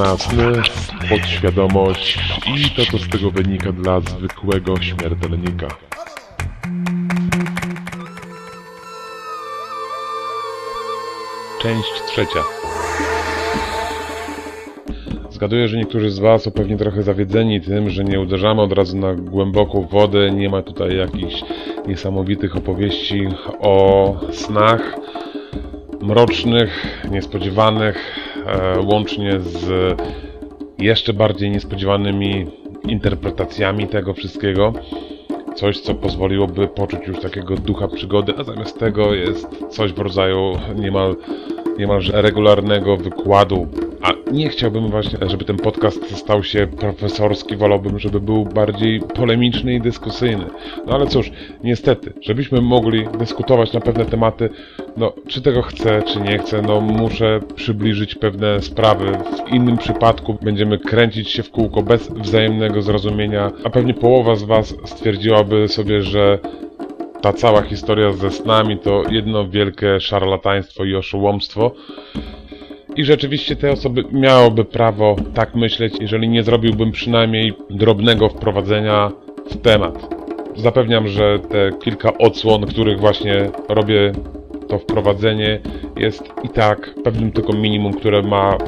na sny, podświadomość i to, co z tego wynika dla zwykłego śmiertelnika. Część trzecia. Zgaduję, że niektórzy z Was są pewnie trochę zawiedzeni tym, że nie uderzamy od razu na głęboką wodę, nie ma tutaj jakichś niesamowitych opowieści o snach mrocznych, niespodziewanych, łącznie z jeszcze bardziej niespodziewanymi interpretacjami tego wszystkiego. Coś, co pozwoliłoby poczuć już takiego ducha przygody, a zamiast tego jest coś w rodzaju niemal, niemalże regularnego wykładu a nie chciałbym właśnie, żeby ten podcast stał się profesorski, wolałbym, żeby był bardziej polemiczny i dyskusyjny. No ale cóż, niestety, żebyśmy mogli dyskutować na pewne tematy, no czy tego chcę, czy nie chcę, no muszę przybliżyć pewne sprawy. W innym przypadku będziemy kręcić się w kółko bez wzajemnego zrozumienia, a pewnie połowa z Was stwierdziłaby sobie, że ta cała historia ze snami to jedno wielkie szarlataństwo i oszołomstwo. I rzeczywiście te osoby miałyby prawo tak myśleć, jeżeli nie zrobiłbym przynajmniej drobnego wprowadzenia w temat. Zapewniam, że te kilka odsłon, których właśnie robię to wprowadzenie, jest i tak pewnym tylko minimum, które ma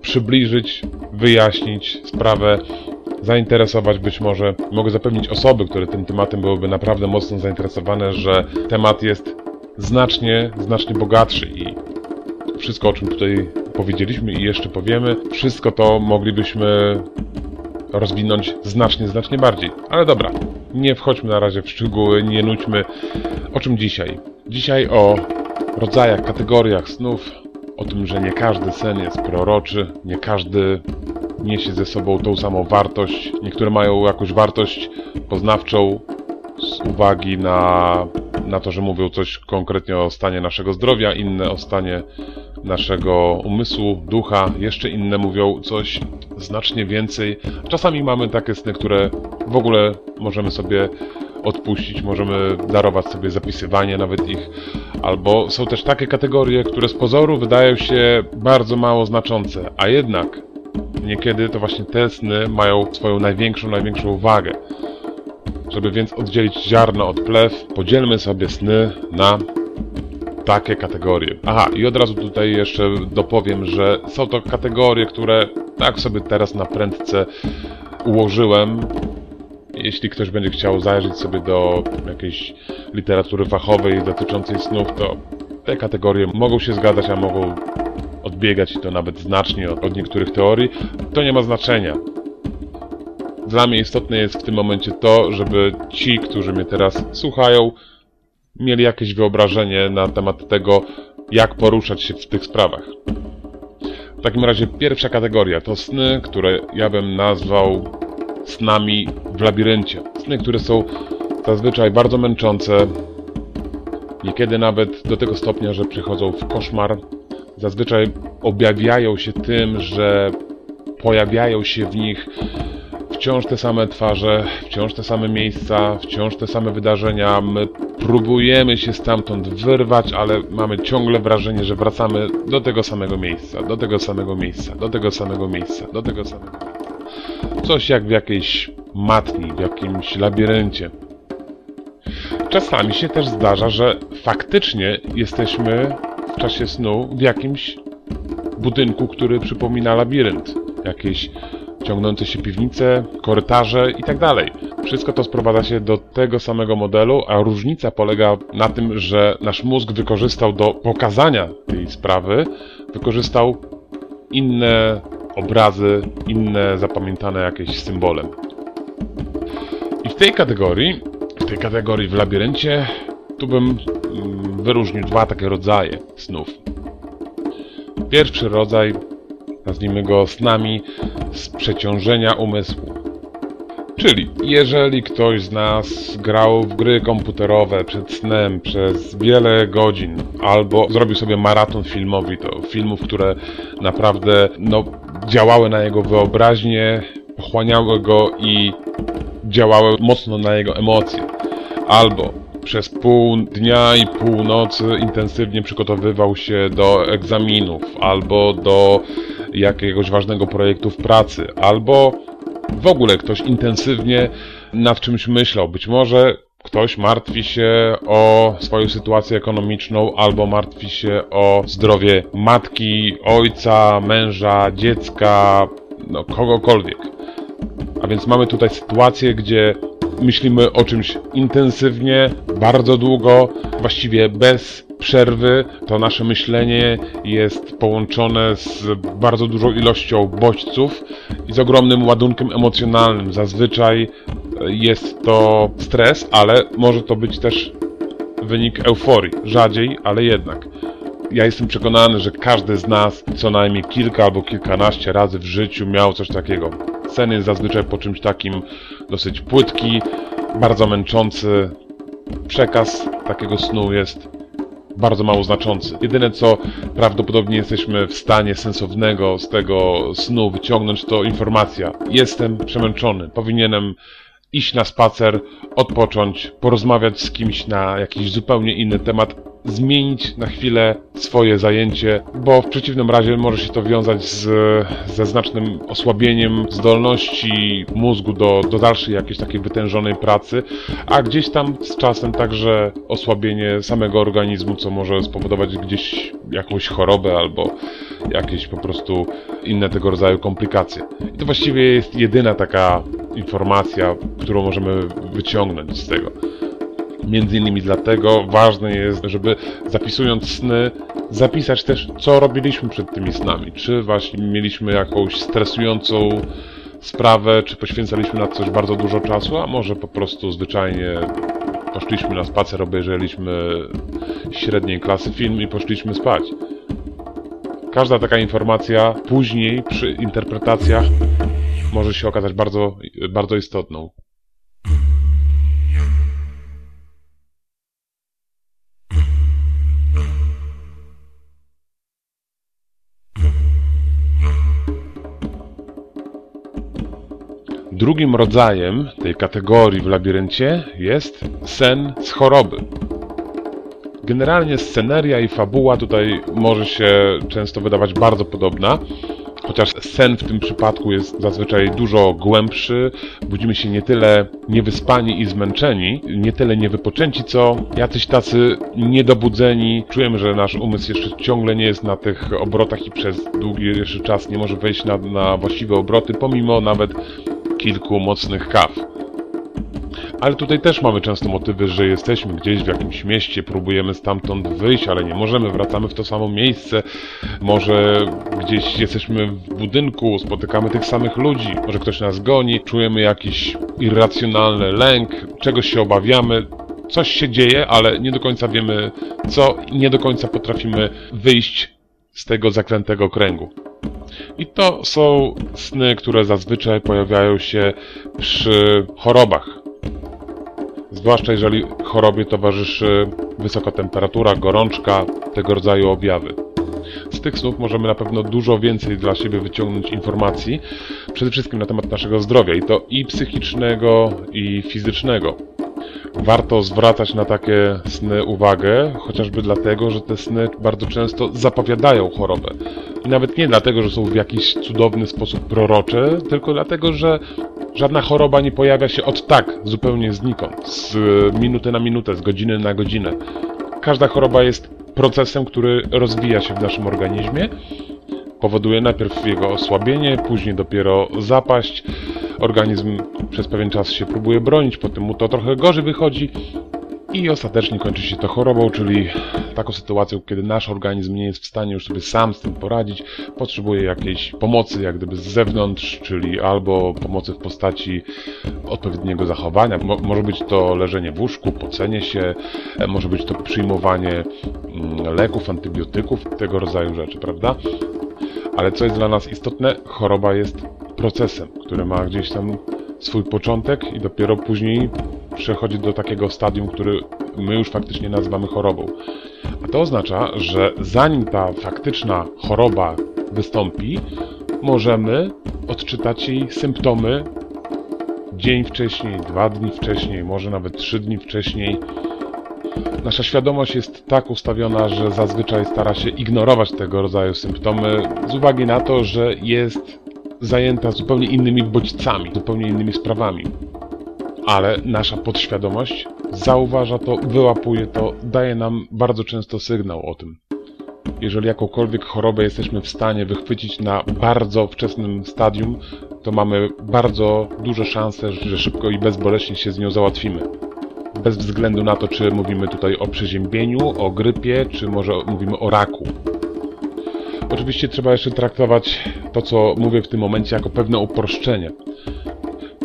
przybliżyć, wyjaśnić sprawę, zainteresować być może. Mogę zapewnić osoby, które tym tematem byłyby naprawdę mocno zainteresowane, że temat jest znacznie, znacznie bogatszy i wszystko, o czym tutaj powiedzieliśmy i jeszcze powiemy, wszystko to moglibyśmy rozwinąć znacznie, znacznie bardziej. Ale dobra, nie wchodźmy na razie w szczegóły, nie nudźmy. O czym dzisiaj? Dzisiaj o rodzajach, kategoriach snów, o tym, że nie każdy sen jest proroczy, nie każdy niesie ze sobą tą samą wartość. Niektóre mają jakąś wartość poznawczą z uwagi na, na to, że mówią coś konkretnie o stanie naszego zdrowia, inne o stanie naszego umysłu, ducha, jeszcze inne mówią coś znacznie więcej. Czasami mamy takie sny, które w ogóle możemy sobie odpuścić, możemy darować sobie zapisywanie nawet ich, albo są też takie kategorie, które z pozoru wydają się bardzo mało znaczące, a jednak niekiedy to właśnie te sny mają swoją największą, największą wagę. Żeby więc oddzielić ziarno od plew, podzielmy sobie sny na takie kategorie. Aha, i od razu tutaj jeszcze dopowiem, że są to kategorie, które tak sobie teraz na prędce ułożyłem. Jeśli ktoś będzie chciał zajrzeć sobie do jakiejś literatury fachowej dotyczącej snów, to te kategorie mogą się zgadzać, a mogą odbiegać i to nawet znacznie od, od niektórych teorii. To nie ma znaczenia. Dla mnie istotne jest w tym momencie to, żeby ci, którzy mnie teraz słuchają, mieli jakieś wyobrażenie na temat tego, jak poruszać się w tych sprawach. W takim razie pierwsza kategoria to sny, które ja bym nazwał snami w labiryncie. Sny, które są zazwyczaj bardzo męczące, niekiedy nawet do tego stopnia, że przychodzą w koszmar. Zazwyczaj objawiają się tym, że pojawiają się w nich wciąż te same twarze, wciąż te same miejsca, wciąż te same wydarzenia. My próbujemy się stamtąd wyrwać, ale mamy ciągle wrażenie, że wracamy do tego samego miejsca, do tego samego miejsca, do tego samego miejsca, do tego samego miejsca. Coś jak w jakiejś matni, w jakimś labiryncie. Czasami się też zdarza, że faktycznie jesteśmy w czasie snu w jakimś budynku, który przypomina labirynt. Jakieś ciągnące się piwnice, korytarze i tak. Wszystko to sprowadza się do tego samego modelu, a różnica polega na tym, że nasz mózg wykorzystał do pokazania tej sprawy, wykorzystał inne obrazy, inne zapamiętane jakieś symbole. I w tej kategorii, w tej kategorii w labiryncie, tu bym mm, wyróżnił dwa takie rodzaje snów. Pierwszy rodzaj nazwijmy go snami z przeciążenia umysłu. Czyli jeżeli ktoś z nas grał w gry komputerowe przed snem przez wiele godzin, albo zrobił sobie maraton filmowy, to filmów, które naprawdę no, działały na jego wyobraźnię, pochłaniały go i działały mocno na jego emocje, albo przez pół dnia i pół nocy intensywnie przygotowywał się do egzaminów albo do jakiegoś ważnego projektu w pracy, albo w ogóle ktoś intensywnie nad czymś myślał. Być może ktoś martwi się o swoją sytuację ekonomiczną, albo martwi się o zdrowie matki, ojca, męża, dziecka, no kogokolwiek. A więc mamy tutaj sytuację, gdzie myślimy o czymś intensywnie, bardzo długo, właściwie bez przerwy. To nasze myślenie jest połączone z bardzo dużą ilością bodźców i z ogromnym ładunkiem emocjonalnym. Zazwyczaj jest to stres, ale może to być też wynik euforii. Rzadziej, ale jednak. Ja jestem przekonany, że każdy z nas co najmniej kilka albo kilkanaście razy w życiu miał coś takiego. Jest zazwyczaj po czymś takim dosyć płytki, bardzo męczący. Przekaz takiego snu jest bardzo mało znaczący. Jedyne co prawdopodobnie jesteśmy w stanie sensownego z tego snu wyciągnąć to informacja. Jestem przemęczony, powinienem iść na spacer, odpocząć, porozmawiać z kimś na jakiś zupełnie inny temat, zmienić na chwilę swoje zajęcie, bo w przeciwnym razie może się to wiązać z, ze znacznym osłabieniem zdolności mózgu do, do dalszej jakiejś takiej wytężonej pracy, a gdzieś tam z czasem także osłabienie samego organizmu, co może spowodować gdzieś jakąś chorobę albo jakieś po prostu inne tego rodzaju komplikacje. I to właściwie jest jedyna taka informacja, którą możemy wyciągnąć z tego. Między innymi dlatego ważne jest, żeby zapisując sny, zapisać też, co robiliśmy przed tymi snami. Czy właśnie mieliśmy jakąś stresującą sprawę, czy poświęcaliśmy na coś bardzo dużo czasu, a może po prostu zwyczajnie poszliśmy na spacer, obejrzeliśmy średniej klasy film i poszliśmy spać. Każda taka informacja później przy interpretacjach może się okazać bardzo, bardzo istotną. Drugim rodzajem tej kategorii w labiryncie jest sen z choroby. Generalnie sceneria i fabuła tutaj może się często wydawać bardzo podobna, chociaż sen w tym przypadku jest zazwyczaj dużo głębszy. Budzimy się nie tyle niewyspani i zmęczeni, nie tyle niewypoczęci, co jacyś tacy niedobudzeni. Czujemy, że nasz umysł jeszcze ciągle nie jest na tych obrotach i przez długi jeszcze czas nie może wejść na, na właściwe obroty, pomimo nawet kilku mocnych kaw. Ale tutaj też mamy często motywy, że jesteśmy gdzieś w jakimś mieście, próbujemy stamtąd wyjść, ale nie możemy, wracamy w to samo miejsce. Może gdzieś jesteśmy w budynku, spotykamy tych samych ludzi, może ktoś nas goni, czujemy jakiś irracjonalny lęk, czegoś się obawiamy. Coś się dzieje, ale nie do końca wiemy co i nie do końca potrafimy wyjść z tego zaklętego kręgu. I to są sny, które zazwyczaj pojawiają się przy chorobach. Zwłaszcza jeżeli chorobie towarzyszy wysoka temperatura, gorączka, tego rodzaju objawy. Z tych snów możemy na pewno dużo więcej dla siebie wyciągnąć informacji, przede wszystkim na temat naszego zdrowia, i to i psychicznego, i fizycznego. Warto zwracać na takie sny uwagę, chociażby dlatego, że te sny bardzo często zapowiadają chorobę. I nawet nie dlatego, że są w jakiś cudowny sposób prorocze, tylko dlatego, że żadna choroba nie pojawia się od tak, zupełnie znikąd, z minuty na minutę, z godziny na godzinę. Każda choroba jest procesem, który rozwija się w naszym organizmie powoduje najpierw jego osłabienie, później dopiero zapaść. Organizm przez pewien czas się próbuje bronić, potem mu to trochę gorzej wychodzi i ostatecznie kończy się to chorobą, czyli taką sytuacją, kiedy nasz organizm nie jest w stanie już sobie sam z tym poradzić, potrzebuje jakiejś pomocy, jak gdyby z zewnątrz, czyli albo pomocy w postaci odpowiedniego zachowania. Mo może być to leżenie w łóżku, pocenie się, może być to przyjmowanie mm, leków, antybiotyków, tego rodzaju rzeczy, prawda? Ale co jest dla nas istotne, choroba jest procesem, który ma gdzieś tam swój początek i dopiero później przechodzi do takiego stadium, który my już faktycznie nazywamy chorobą. A to oznacza, że zanim ta faktyczna choroba wystąpi, możemy odczytać jej symptomy dzień wcześniej, dwa dni wcześniej, może nawet trzy dni wcześniej. Nasza świadomość jest tak ustawiona, że zazwyczaj stara się ignorować tego rodzaju symptomy z uwagi na to, że jest zajęta zupełnie innymi bodźcami, zupełnie innymi sprawami. Ale nasza podświadomość zauważa to, wyłapuje to, daje nam bardzo często sygnał o tym. Jeżeli jakąkolwiek chorobę jesteśmy w stanie wychwycić na bardzo wczesnym stadium, to mamy bardzo duże szanse, że szybko i bezboleśnie się z nią załatwimy. Bez względu na to, czy mówimy tutaj o przeziębieniu, o grypie, czy może mówimy o raku. Oczywiście trzeba jeszcze traktować to, co mówię w tym momencie, jako pewne uproszczenie.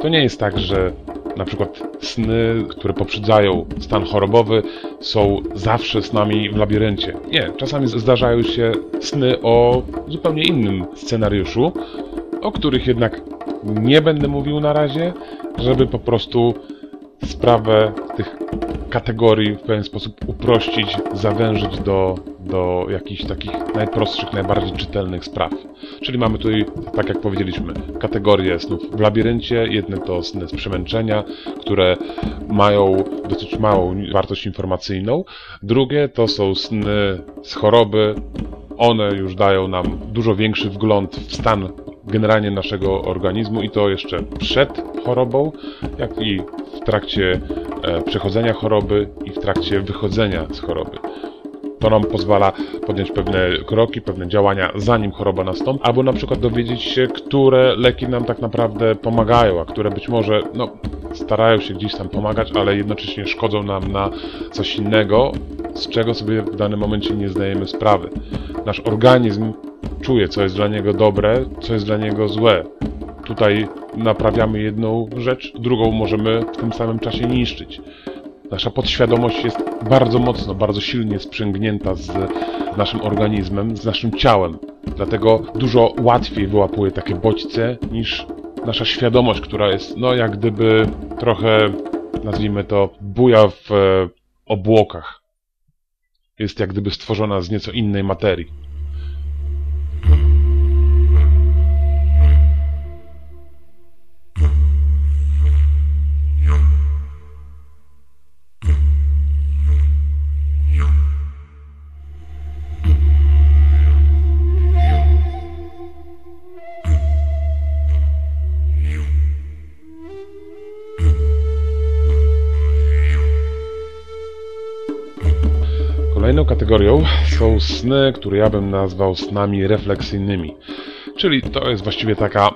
To nie jest tak, że na przykład sny, które poprzedzają stan chorobowy, są zawsze snami w labiryncie. Nie, czasami zdarzają się sny o zupełnie innym scenariuszu, o których jednak nie będę mówił na razie, żeby po prostu sprawę tych kategorii w pewien sposób uprościć, zawężyć do, do jakichś takich najprostszych, najbardziej czytelnych spraw. Czyli mamy tutaj, tak jak powiedzieliśmy, kategorie snów w labiryncie. Jedne to sny z przemęczenia, które mają dosyć małą wartość informacyjną. Drugie to są sny z choroby. One już dają nam dużo większy wgląd w stan generalnie naszego organizmu i to jeszcze przed chorobą, jak i w trakcie e, przechodzenia choroby i w trakcie wychodzenia z choroby. To nam pozwala podjąć pewne kroki, pewne działania, zanim choroba nastąpi, albo na przykład dowiedzieć się, które leki nam tak naprawdę pomagają, a które być może no, starają się gdzieś tam pomagać, ale jednocześnie szkodzą nam na coś innego, z czego sobie w danym momencie nie zdajemy sprawy. Nasz organizm czuje, co jest dla niego dobre, co jest dla niego złe. Tutaj naprawiamy jedną rzecz, drugą możemy w tym samym czasie niszczyć. Nasza podświadomość jest bardzo mocno, bardzo silnie sprzęgnięta z naszym organizmem, z naszym ciałem. Dlatego dużo łatwiej wyłapuje takie bodźce niż nasza świadomość, która jest, no jak gdyby trochę, nazwijmy to, buja w e, obłokach. Jest jak gdyby stworzona z nieco innej materii. Kolejną kategorią są sny, które ja bym nazwał snami refleksyjnymi. Czyli to jest właściwie taka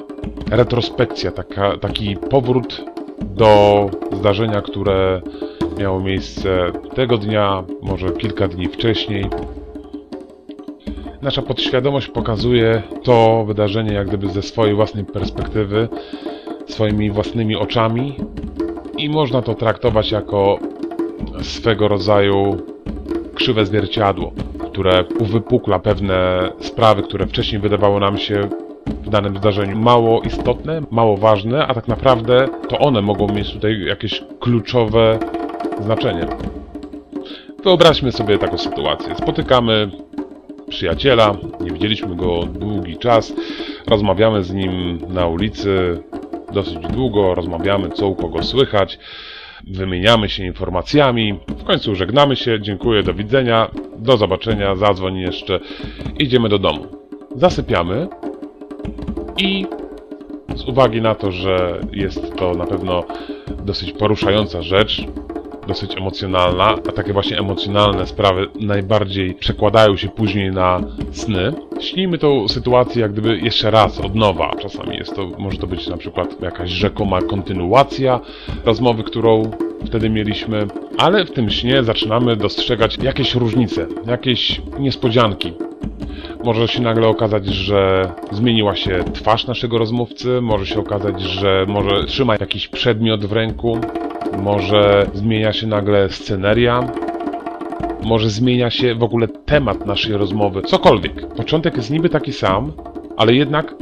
retrospekcja, taka, taki powrót do zdarzenia, które miało miejsce tego dnia, może kilka dni wcześniej. Nasza podświadomość pokazuje to wydarzenie jak gdyby ze swojej własnej perspektywy, swoimi własnymi oczami i można to traktować jako swego rodzaju krzywe zwierciadło, które uwypukla pewne sprawy, które wcześniej wydawało nam się w danym zdarzeniu mało istotne, mało ważne, a tak naprawdę to one mogą mieć tutaj jakieś kluczowe znaczenie. Wyobraźmy sobie taką sytuację. Spotykamy przyjaciela, nie widzieliśmy go długi czas, rozmawiamy z nim na ulicy dosyć długo, rozmawiamy co u kogo słychać, wymieniamy się informacjami, w końcu żegnamy się, dziękuję, do widzenia, do zobaczenia, zadzwoń jeszcze, idziemy do domu. Zasypiamy. I z uwagi na to, że jest to na pewno dosyć poruszająca rzecz, dosyć emocjonalna, a takie właśnie emocjonalne sprawy najbardziej przekładają się później na sny. Śnijmy tą sytuację jak gdyby jeszcze raz, od nowa. Czasami jest to, może to być na przykład jakaś rzekoma kontynuacja rozmowy, którą wtedy mieliśmy, ale w tym śnie zaczynamy dostrzegać jakieś różnice, jakieś niespodzianki. Może się nagle okazać, że zmieniła się twarz naszego rozmówcy, może się okazać, że może trzyma jakiś przedmiot w ręku, może zmienia się nagle sceneria, może zmienia się w ogóle temat naszej rozmowy, cokolwiek. Początek jest niby taki sam, ale jednak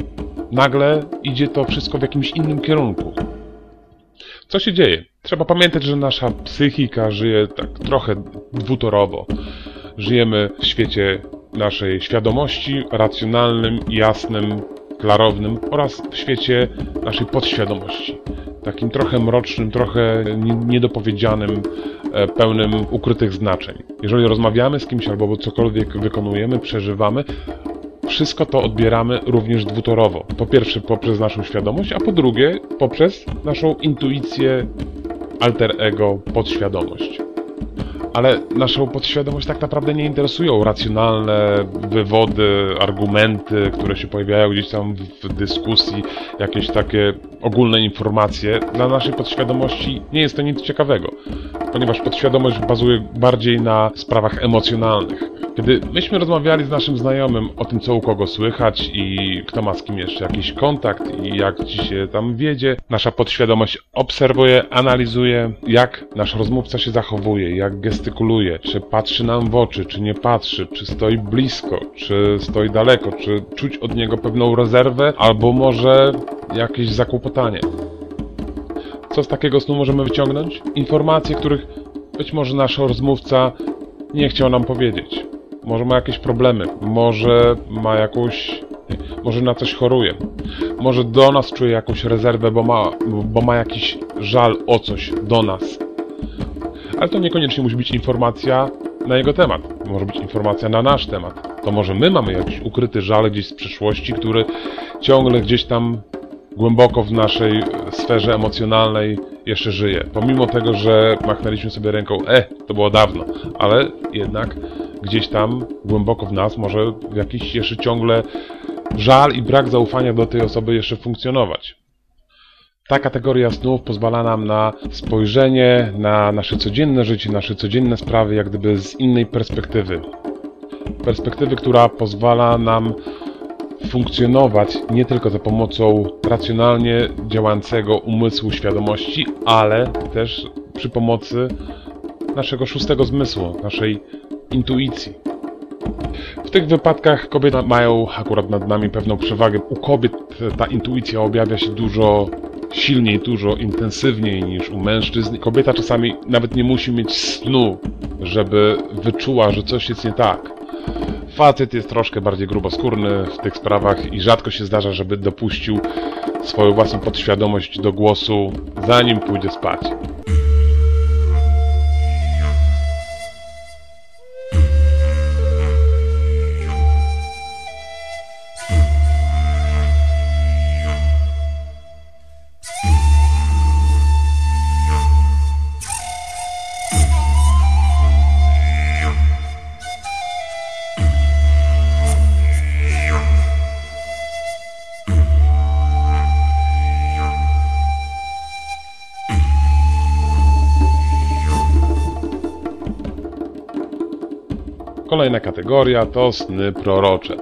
nagle idzie to wszystko w jakimś innym kierunku. Co się dzieje? Trzeba pamiętać, że nasza psychika żyje tak trochę dwutorowo. Żyjemy w świecie naszej świadomości, racjonalnym, jasnym, klarownym oraz w świecie naszej podświadomości. Takim trochę mrocznym, trochę nie- niedopowiedzianym, e, pełnym ukrytych znaczeń. Jeżeli rozmawiamy z kimś albo cokolwiek wykonujemy, przeżywamy, wszystko to odbieramy również dwutorowo. Po pierwsze poprzez naszą świadomość, a po drugie poprzez naszą intuicję, alter ego, podświadomość. Ale naszą podświadomość tak naprawdę nie interesują racjonalne wywody, argumenty, które się pojawiają gdzieś tam w dyskusji, jakieś takie ogólne informacje. Dla naszej podświadomości nie jest to nic ciekawego, ponieważ podświadomość bazuje bardziej na sprawach emocjonalnych. Kiedy myśmy rozmawiali z naszym znajomym o tym, co u kogo słychać i kto ma z kim jeszcze jakiś kontakt i jak ci się tam wiedzie, nasza podświadomość obserwuje, analizuje, jak nasz rozmówca się zachowuje, jak gestykuluje, czy patrzy nam w oczy, czy nie patrzy, czy stoi blisko, czy stoi daleko, czy czuć od niego pewną rezerwę, albo może jakieś zakłopotanie. Co z takiego snu możemy wyciągnąć? Informacje, których być może nasz rozmówca nie chciał nam powiedzieć. Może ma jakieś problemy, może ma jakąś. Może na coś choruje. Może do nas czuje jakąś rezerwę, bo ma, bo ma jakiś żal o coś do nas. Ale to niekoniecznie musi być informacja na jego temat. Może być informacja na nasz temat. To może my mamy jakiś ukryty żal gdzieś z przeszłości, który ciągle gdzieś tam głęboko w naszej sferze emocjonalnej jeszcze żyje. Pomimo tego, że machnęliśmy sobie ręką, e, to było dawno, ale jednak gdzieś tam głęboko w nas może jakiś jeszcze ciągle żal i brak zaufania do tej osoby jeszcze funkcjonować. Ta kategoria snów pozwala nam na spojrzenie na nasze codzienne życie, nasze codzienne sprawy, jak gdyby z innej perspektywy. Perspektywy, która pozwala nam funkcjonować nie tylko za pomocą racjonalnie działającego umysłu świadomości, ale też przy pomocy naszego szóstego zmysłu, naszej intuicji. W tych wypadkach kobiety mają akurat nad nami pewną przewagę. U kobiet ta intuicja objawia się dużo silniej, dużo intensywniej niż u mężczyzn. Kobieta czasami nawet nie musi mieć snu, żeby wyczuła, że coś jest nie tak. Facet jest troszkę bardziej gruboskórny w tych sprawach i rzadko się zdarza, żeby dopuścił swoją własną podświadomość do głosu, zanim pójdzie spać. Kategoria to sny prorocze.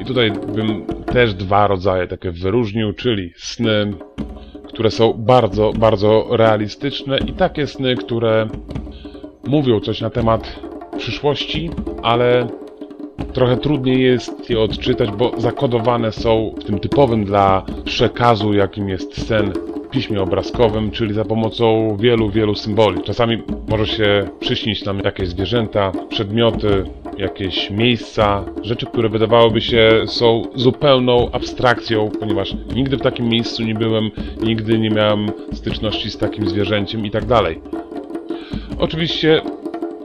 I tutaj bym też dwa rodzaje takie wyróżnił, czyli sny, które są bardzo, bardzo realistyczne i takie sny, które mówią coś na temat przyszłości, ale trochę trudniej jest je odczytać, bo zakodowane są w tym typowym dla przekazu, jakim jest sen piśmie obrazkowym, czyli za pomocą wielu, wielu symboli. Czasami może się przyśnić nam jakieś zwierzęta, przedmioty, jakieś miejsca, rzeczy, które wydawałoby się są zupełną abstrakcją, ponieważ nigdy w takim miejscu nie byłem, nigdy nie miałem styczności z takim zwierzęciem i tak dalej. Oczywiście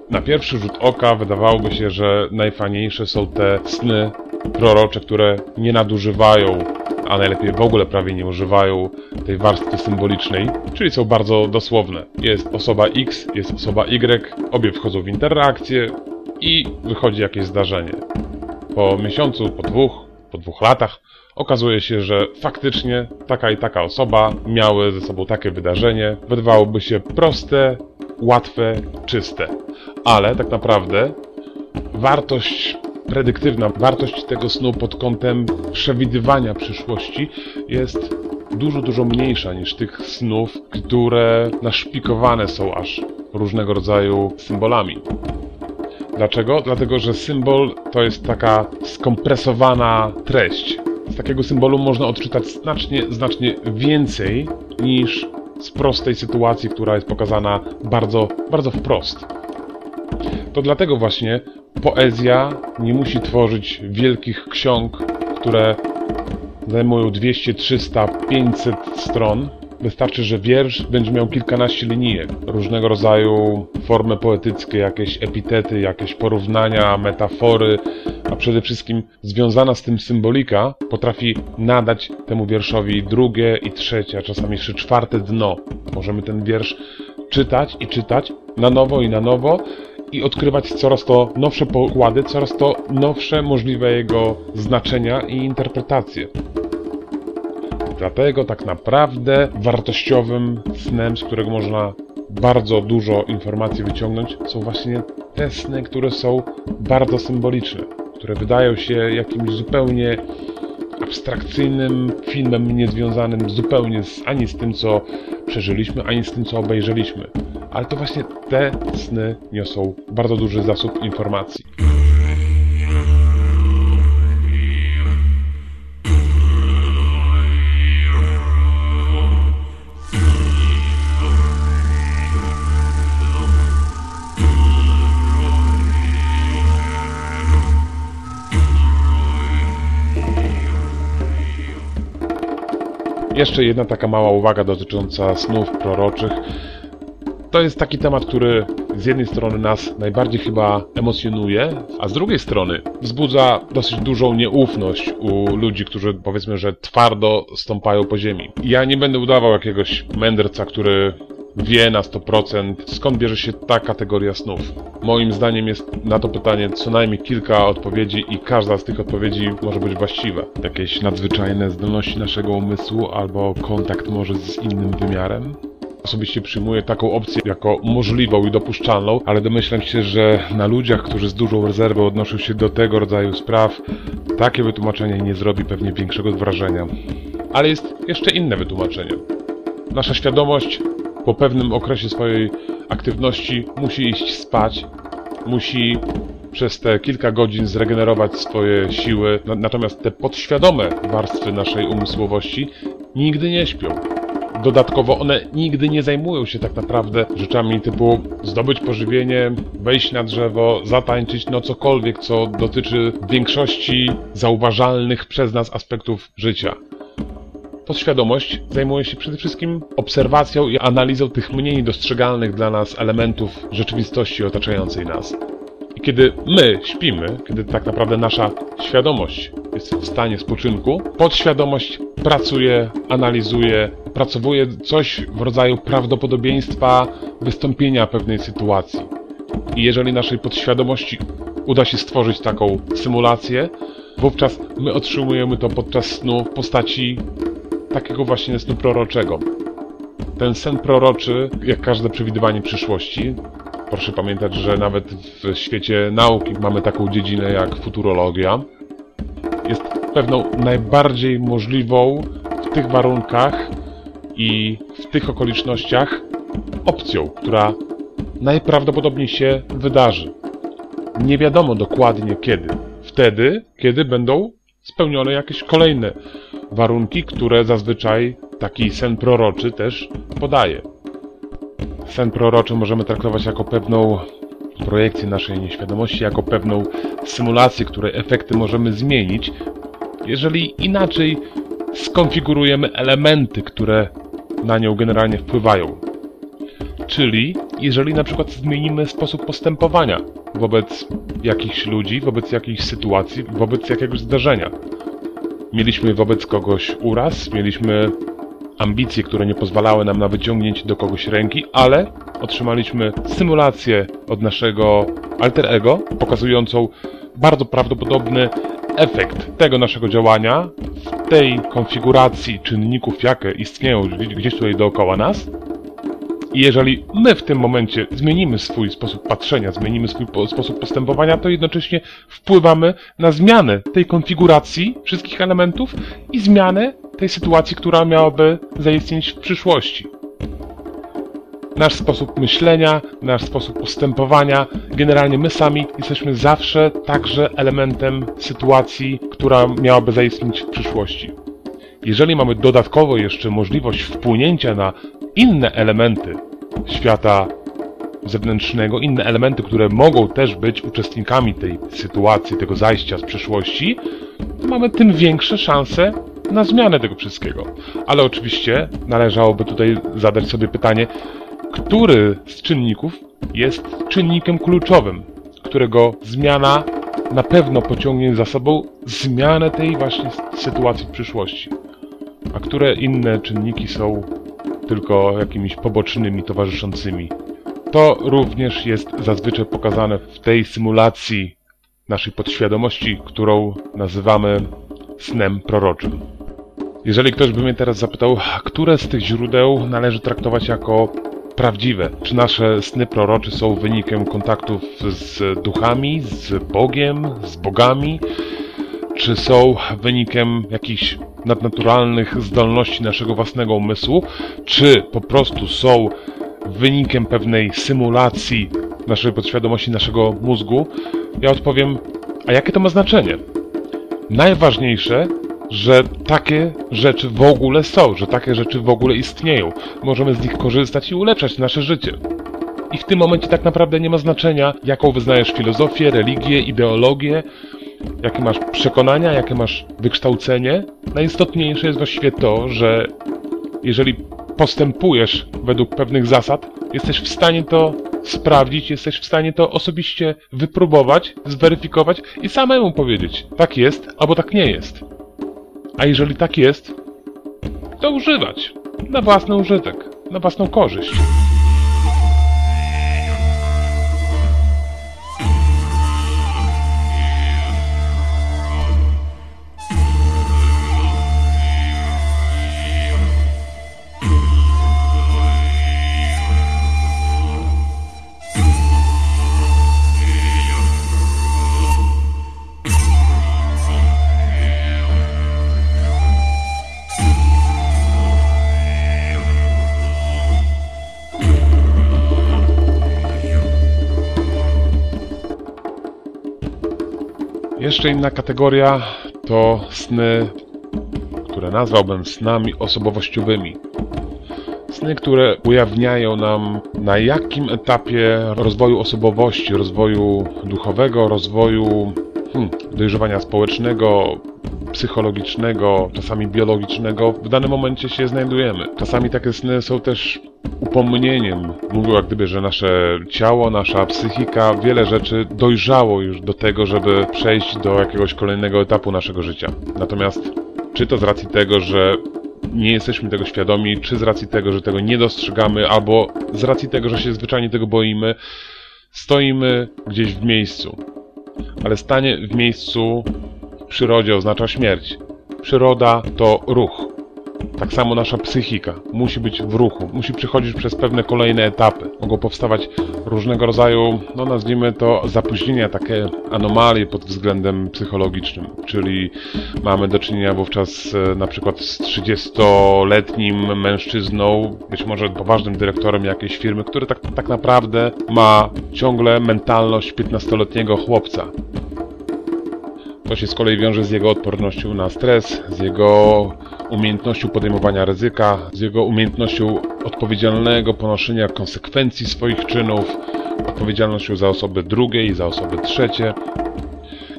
na pierwszy rzut oka wydawałoby się, że najfajniejsze są te sny prorocze, które nie nadużywają, a najlepiej w ogóle prawie nie używają tej warstwy symbolicznej, czyli są bardzo dosłowne. Jest osoba X, jest osoba Y, obie wchodzą w interakcję i wychodzi jakieś zdarzenie. Po miesiącu, po dwóch, po dwóch latach okazuje się, że faktycznie taka i taka osoba miały ze sobą takie wydarzenie. Wydawałoby się proste, łatwe, czyste. Ale tak naprawdę wartość predyktywna, wartość tego snu pod kątem przewidywania przyszłości jest dużo, dużo mniejsza niż tych snów, które naszpikowane są aż różnego rodzaju symbolami. Dlaczego? Dlatego, że symbol to jest taka skompresowana treść. Z takiego symbolu można odczytać znacznie, znacznie więcej niż z prostej sytuacji, która jest pokazana bardzo, bardzo wprost. To dlatego właśnie poezja nie musi tworzyć wielkich ksiąg, które zajmują 200, 300, 500 stron, Wystarczy, że wiersz będzie miał kilkanaście linijek, różnego rodzaju formy poetyckie, jakieś epitety, jakieś porównania, metafory, a przede wszystkim związana z tym symbolika potrafi nadać temu wierszowi drugie i trzecie, a czasami jeszcze czwarte dno. Możemy ten wiersz czytać i czytać na nowo i na nowo i odkrywać coraz to nowsze pokłady, coraz to nowsze możliwe jego znaczenia i interpretacje. Dlatego tak naprawdę wartościowym snem, z którego można bardzo dużo informacji wyciągnąć, są właśnie te sny, które są bardzo symboliczne, które wydają się jakimś zupełnie abstrakcyjnym filmem niezwiązanym zupełnie z, ani z tym, co przeżyliśmy, ani z tym, co obejrzeliśmy. Ale to właśnie te sny niosą bardzo duży zasób informacji. Jeszcze jedna taka mała uwaga dotycząca snów proroczych. To jest taki temat, który z jednej strony nas najbardziej chyba emocjonuje, a z drugiej strony wzbudza dosyć dużą nieufność u ludzi, którzy powiedzmy, że twardo stąpają po ziemi. Ja nie będę udawał jakiegoś mędrca, który wie na 100% skąd bierze się ta kategoria snów. Moim zdaniem jest na to pytanie co najmniej kilka odpowiedzi i każda z tych odpowiedzi może być właściwa. Jakieś nadzwyczajne zdolności naszego umysłu albo kontakt może z innym wymiarem. Osobiście przyjmuję taką opcję jako możliwą i dopuszczalną, ale domyślam się, że na ludziach, którzy z dużą rezerwą odnoszą się do tego rodzaju spraw, takie wytłumaczenie nie zrobi pewnie większego wrażenia. Ale jest jeszcze inne wytłumaczenie. Nasza świadomość po pewnym okresie swojej aktywności musi iść spać, musi przez te kilka godzin zregenerować swoje siły, natomiast te podświadome warstwy naszej umysłowości nigdy nie śpią. Dodatkowo one nigdy nie zajmują się tak naprawdę rzeczami typu zdobyć pożywienie, wejść na drzewo, zatańczyć, no cokolwiek, co dotyczy większości zauważalnych przez nas aspektów życia. Podświadomość zajmuje się przede wszystkim obserwacją i analizą tych mniej dostrzegalnych dla nas elementów rzeczywistości otaczającej nas. I kiedy my śpimy, kiedy tak naprawdę nasza świadomość jest w stanie spoczynku, podświadomość pracuje, analizuje, pracowuje coś w rodzaju prawdopodobieństwa wystąpienia pewnej sytuacji. I jeżeli naszej podświadomości uda się stworzyć taką symulację, wówczas my otrzymujemy to podczas snu w postaci takiego właśnie snu proroczego. Ten sen proroczy, jak każde przewidywanie przyszłości, proszę pamiętać, że nawet w świecie nauki mamy taką dziedzinę jak futurologia, jest pewną najbardziej możliwą w tych warunkach i w tych okolicznościach opcją, która najprawdopodobniej się wydarzy. Nie wiadomo dokładnie kiedy. Wtedy, kiedy będą spełnione jakieś kolejne warunki, które zazwyczaj taki sen proroczy też podaje. Sen proroczy możemy traktować jako pewną projekcję naszej nieświadomości, jako pewną symulację, której efekty możemy zmienić, jeżeli inaczej skonfigurujemy elementy, które na nią generalnie wpływają. Czyli jeżeli na przykład zmienimy sposób postępowania wobec jakichś ludzi, wobec jakichś sytuacji, wobec jakiegoś zdarzenia. Mieliśmy wobec kogoś uraz, mieliśmy ambicje, które nie pozwalały nam na wyciągnięcie do kogoś ręki, ale otrzymaliśmy symulację od naszego alter ego, pokazującą bardzo prawdopodobny efekt tego naszego działania w tej konfiguracji czynników, jakie istnieją gdzieś tutaj dookoła nas. I jeżeli my w tym momencie zmienimy swój sposób patrzenia, zmienimy swój po sposób postępowania, to jednocześnie wpływamy na zmianę tej konfiguracji wszystkich elementów i zmianę tej sytuacji, która miałaby zaistnieć w przyszłości. Nasz sposób myślenia, nasz sposób postępowania, generalnie my sami jesteśmy zawsze także elementem sytuacji, która miałaby zaistnieć w przyszłości. Jeżeli mamy dodatkowo jeszcze możliwość wpłynięcia na inne elementy świata zewnętrznego, inne elementy, które mogą też być uczestnikami tej sytuacji, tego zajścia z przeszłości, to mamy tym większe szanse na zmianę tego wszystkiego. Ale oczywiście należałoby tutaj zadać sobie pytanie, który z czynników jest czynnikiem kluczowym, którego zmiana na pewno pociągnie za sobą zmianę tej właśnie sytuacji w przyszłości. A które inne czynniki są tylko jakimiś pobocznymi, towarzyszącymi. To również jest zazwyczaj pokazane w tej symulacji naszej podświadomości, którą nazywamy snem proroczym. Jeżeli ktoś by mnie teraz zapytał, które z tych źródeł należy traktować jako prawdziwe, czy nasze sny prorocze są wynikiem kontaktów z duchami, z Bogiem, z bogami, czy są wynikiem jakichś nadnaturalnych zdolności naszego własnego umysłu, czy po prostu są wynikiem pewnej symulacji naszej podświadomości, naszego mózgu, ja odpowiem, a jakie to ma znaczenie? Najważniejsze, że takie rzeczy w ogóle są, że takie rzeczy w ogóle istnieją. Możemy z nich korzystać i ulepszać nasze życie. I w tym momencie tak naprawdę nie ma znaczenia, jaką wyznajesz filozofię, religię, ideologię, jakie masz przekonania, jakie masz wykształcenie. Najistotniejsze jest właściwie to, że jeżeli postępujesz według pewnych zasad, jesteś w stanie to sprawdzić, jesteś w stanie to osobiście wypróbować, zweryfikować i samemu powiedzieć, tak jest albo tak nie jest. A jeżeli tak jest, to używać na własny użytek, na własną korzyść. Jeszcze inna kategoria to sny, które nazwałbym snami osobowościowymi. Sny, które ujawniają nam na jakim etapie rozwoju osobowości, rozwoju duchowego, rozwoju hmm, dojrzewania społecznego, psychologicznego, czasami biologicznego w danym momencie się znajdujemy. Czasami takie sny są też upomnieniem. Mówił jak gdyby, że nasze ciało, nasza psychika, wiele rzeczy dojrzało już do tego, żeby przejść do jakiegoś kolejnego etapu naszego życia. Natomiast czy to z racji tego, że nie jesteśmy tego świadomi, czy z racji tego, że tego nie dostrzegamy, albo z racji tego, że się zwyczajnie tego boimy, stoimy gdzieś w miejscu. Ale stanie w miejscu w przyrodzie oznacza śmierć. Przyroda to ruch. Tak samo nasza psychika musi być w ruchu, musi przechodzić przez pewne kolejne etapy. Mogą powstawać różnego rodzaju, no nazwijmy to zapóźnienia, takie anomalie pod względem psychologicznym, czyli mamy do czynienia wówczas e, na przykład z 30-letnim mężczyzną, być może poważnym dyrektorem jakiejś firmy, który tak, tak naprawdę ma ciągle mentalność 15-letniego chłopca. To się z kolei wiąże z jego odpornością na stres, z jego umiejętnością podejmowania ryzyka, z jego umiejętnością odpowiedzialnego ponoszenia konsekwencji swoich czynów, odpowiedzialnością za osoby drugie i za osoby trzecie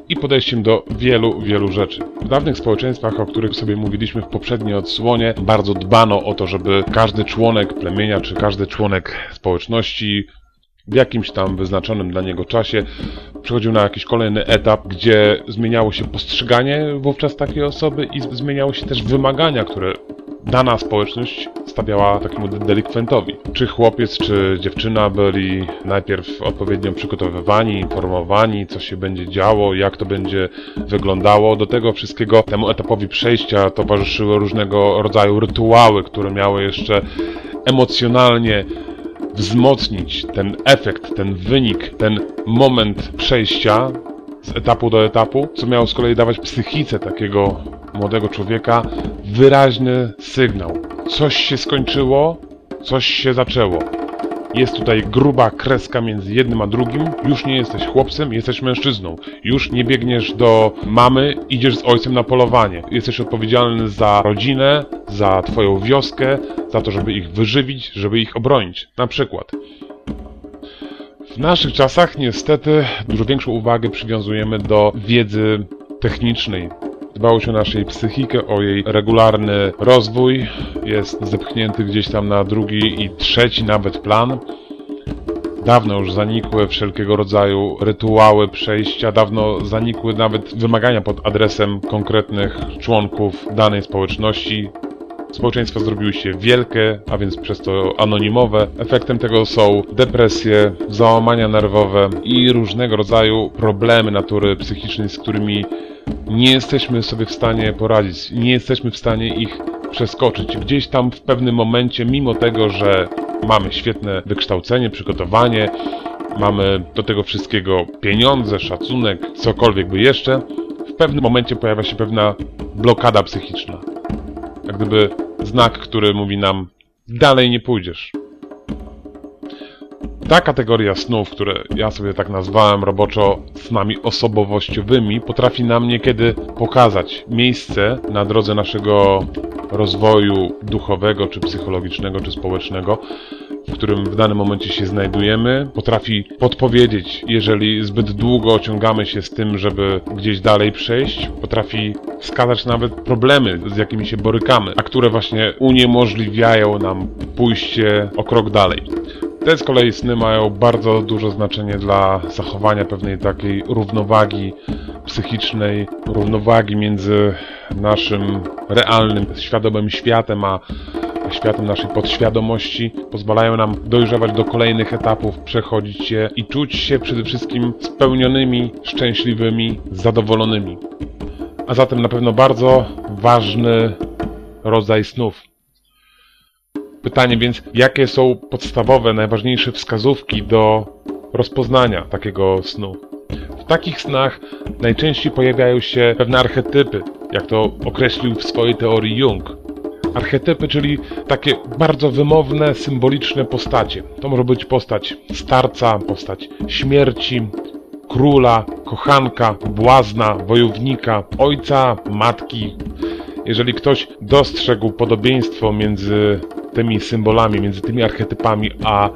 i podejściem do wielu, wielu rzeczy. W dawnych społeczeństwach, o których sobie mówiliśmy w poprzedniej odsłonie, bardzo dbano o to, żeby każdy członek plemienia czy każdy członek społeczności w jakimś tam wyznaczonym dla niego czasie przechodził na jakiś kolejny etap, gdzie zmieniało się postrzeganie wówczas takiej osoby i zmieniały się też wymagania, które dana społeczność stawiała takiemu delikwentowi. Czy chłopiec, czy dziewczyna byli najpierw odpowiednio przygotowywani, informowani, co się będzie działo, jak to będzie wyglądało. Do tego wszystkiego, temu etapowi przejścia towarzyszyły różnego rodzaju rytuały, które miały jeszcze emocjonalnie wzmocnić ten efekt, ten wynik, ten moment przejścia z etapu do etapu, co miało z kolei dawać psychice takiego młodego człowieka wyraźny sygnał. Coś się skończyło, coś się zaczęło. Jest tutaj gruba kreska między jednym a drugim. Już nie jesteś chłopcem, jesteś mężczyzną. Już nie biegniesz do mamy, idziesz z ojcem na polowanie. Jesteś odpowiedzialny za rodzinę, za twoją wioskę, za to, żeby ich wyżywić, żeby ich obronić. Na przykład. W naszych czasach niestety dużo większą uwagę przywiązujemy do wiedzy technicznej, dbałość o naszej psychikę, o jej regularny rozwój jest zepchnięty gdzieś tam na drugi i trzeci nawet plan. Dawno już zanikły wszelkiego rodzaju rytuały przejścia, dawno zanikły nawet wymagania pod adresem konkretnych członków danej społeczności. Społeczeństwa zrobiły się wielkie, a więc przez to anonimowe. Efektem tego są depresje, załamania nerwowe i różnego rodzaju problemy natury psychicznej, z którymi nie jesteśmy sobie w stanie poradzić, nie jesteśmy w stanie ich przeskoczyć. Gdzieś tam w pewnym momencie, mimo tego, że mamy świetne wykształcenie, przygotowanie, mamy do tego wszystkiego pieniądze, szacunek, cokolwiek by jeszcze, w pewnym momencie pojawia się pewna blokada psychiczna. Jak gdyby znak, który mówi nam dalej nie pójdziesz. Ta kategoria snów, które ja sobie tak nazwałem roboczo snami osobowościowymi, potrafi nam niekiedy pokazać miejsce na drodze naszego rozwoju duchowego, czy psychologicznego, czy społecznego, w którym w danym momencie się znajdujemy, potrafi podpowiedzieć, jeżeli zbyt długo ociągamy się z tym, żeby gdzieś dalej przejść, potrafi wskazać nawet problemy, z jakimi się borykamy, a które właśnie uniemożliwiają nam pójście o krok dalej. Te z kolei sny mają bardzo duże znaczenie dla zachowania pewnej takiej równowagi psychicznej, równowagi między naszym realnym, świadomym światem, a światem naszej podświadomości. Pozwalają nam dojrzewać do kolejnych etapów, przechodzić je i czuć się przede wszystkim spełnionymi, szczęśliwymi, zadowolonymi. A zatem na pewno bardzo ważny rodzaj snów. Pytanie więc, jakie są podstawowe, najważniejsze wskazówki do rozpoznania takiego snu? W takich snach najczęściej pojawiają się pewne archetypy, jak to określił w swojej teorii Jung. Archetypy, czyli takie bardzo wymowne, symboliczne postacie. To może być postać starca, postać śmierci, króla, kochanka, błazna, wojownika, ojca, matki. Jeżeli ktoś dostrzegł podobieństwo między tymi symbolami, między tymi archetypami, a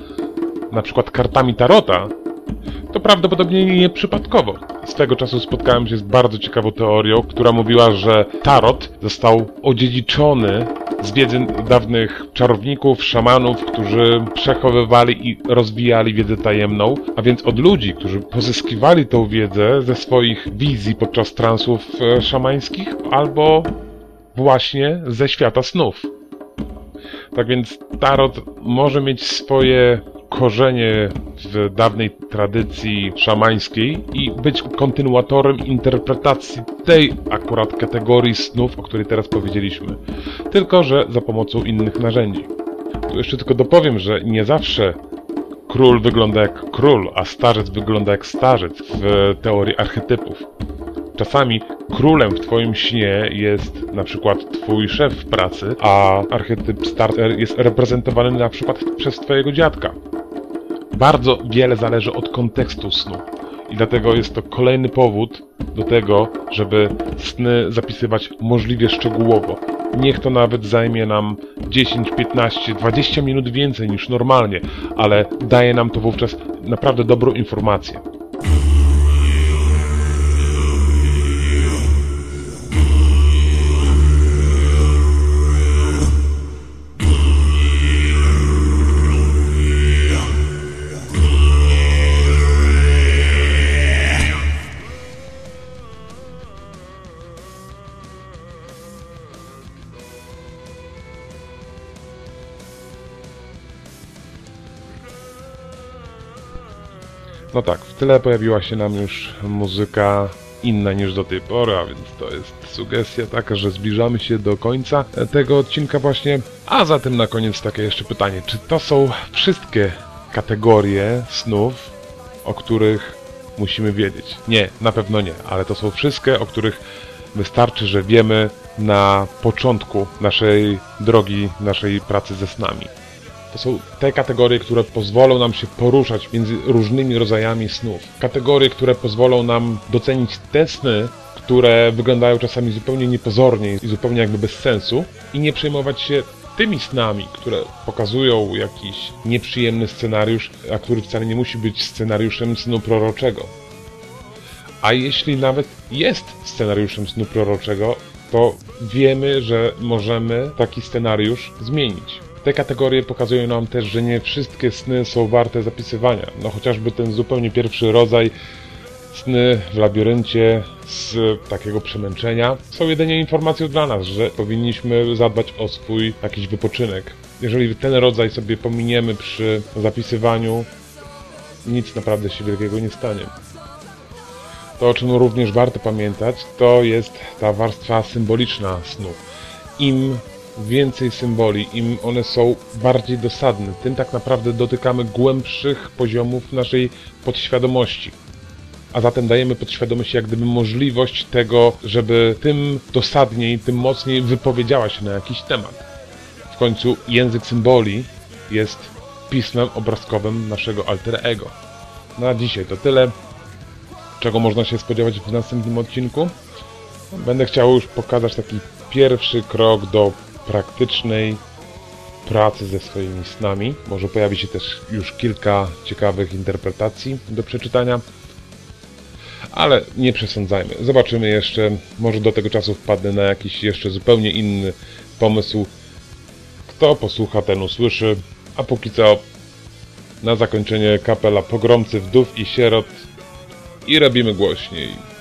na przykład kartami Tarota, to prawdopodobnie nie przypadkowo. Swego czasu spotkałem się z bardzo ciekawą teorią, która mówiła, że Tarot został odziedziczony z wiedzy dawnych czarowników, szamanów, którzy przechowywali i rozwijali wiedzę tajemną, a więc od ludzi, którzy pozyskiwali tą wiedzę ze swoich wizji podczas transów e, szamańskich albo właśnie ze świata snów. Tak więc tarot może mieć swoje korzenie w dawnej tradycji szamańskiej i być kontynuatorem interpretacji tej akurat kategorii snów, o której teraz powiedzieliśmy. Tylko, że za pomocą innych narzędzi. Tu jeszcze tylko dopowiem, że nie zawsze król wygląda jak król, a starzec wygląda jak starzec w teorii archetypów. Czasami królem w twoim śnie jest na przykład twój szef w pracy, a archetyp starter jest reprezentowany na przykład przez twojego dziadka. Bardzo wiele zależy od kontekstu snu. I dlatego jest to kolejny powód do tego, żeby sny zapisywać możliwie szczegółowo. Niech to nawet zajmie nam 10, 15, 20 minut więcej niż normalnie, ale daje nam to wówczas naprawdę dobrą informację. No tak, w tyle pojawiła się nam już muzyka inna niż do tej pory, a więc to jest sugestia taka, że zbliżamy się do końca tego odcinka właśnie. A zatem na koniec takie jeszcze pytanie, czy to są wszystkie kategorie snów, o których musimy wiedzieć? Nie, na pewno nie, ale to są wszystkie, o których wystarczy, że wiemy na początku naszej drogi, naszej pracy ze snami. To są te kategorie, które pozwolą nam się poruszać między różnymi rodzajami snów. Kategorie, które pozwolą nam docenić te sny, które wyglądają czasami zupełnie niepozornie i zupełnie jakby bez sensu i nie przejmować się tymi snami, które pokazują jakiś nieprzyjemny scenariusz, a który wcale nie musi być scenariuszem snu proroczego. A jeśli nawet jest scenariuszem snu proroczego, to wiemy, że możemy taki scenariusz zmienić. Te kategorie pokazują nam też, że nie wszystkie sny są warte zapisywania. No chociażby ten zupełnie pierwszy rodzaj sny w labiryncie z takiego przemęczenia są jedynie informacją dla nas, że powinniśmy zadbać o swój jakiś wypoczynek. Jeżeli ten rodzaj sobie pominiemy przy zapisywaniu, nic naprawdę się wielkiego nie stanie. To, o czym również warto pamiętać, to jest ta warstwa symboliczna snu. Im więcej symboli, im one są bardziej dosadne, tym tak naprawdę dotykamy głębszych poziomów naszej podświadomości. A zatem dajemy podświadomości jak gdyby możliwość tego, żeby tym dosadniej, tym mocniej wypowiedziała się na jakiś temat. W końcu język symboli jest pismem obrazkowym naszego alter ego. Na dzisiaj to tyle. Czego można się spodziewać w następnym odcinku? Będę chciał już pokazać taki pierwszy krok do praktycznej pracy ze swoimi snami. Może pojawi się też już kilka ciekawych interpretacji do przeczytania. Ale nie przesądzajmy. Zobaczymy jeszcze. Może do tego czasu wpadnę na jakiś jeszcze zupełnie inny pomysł. Kto posłucha, ten usłyszy. A póki co na zakończenie kapela Pogromcy Wdów i Sierot i robimy głośniej.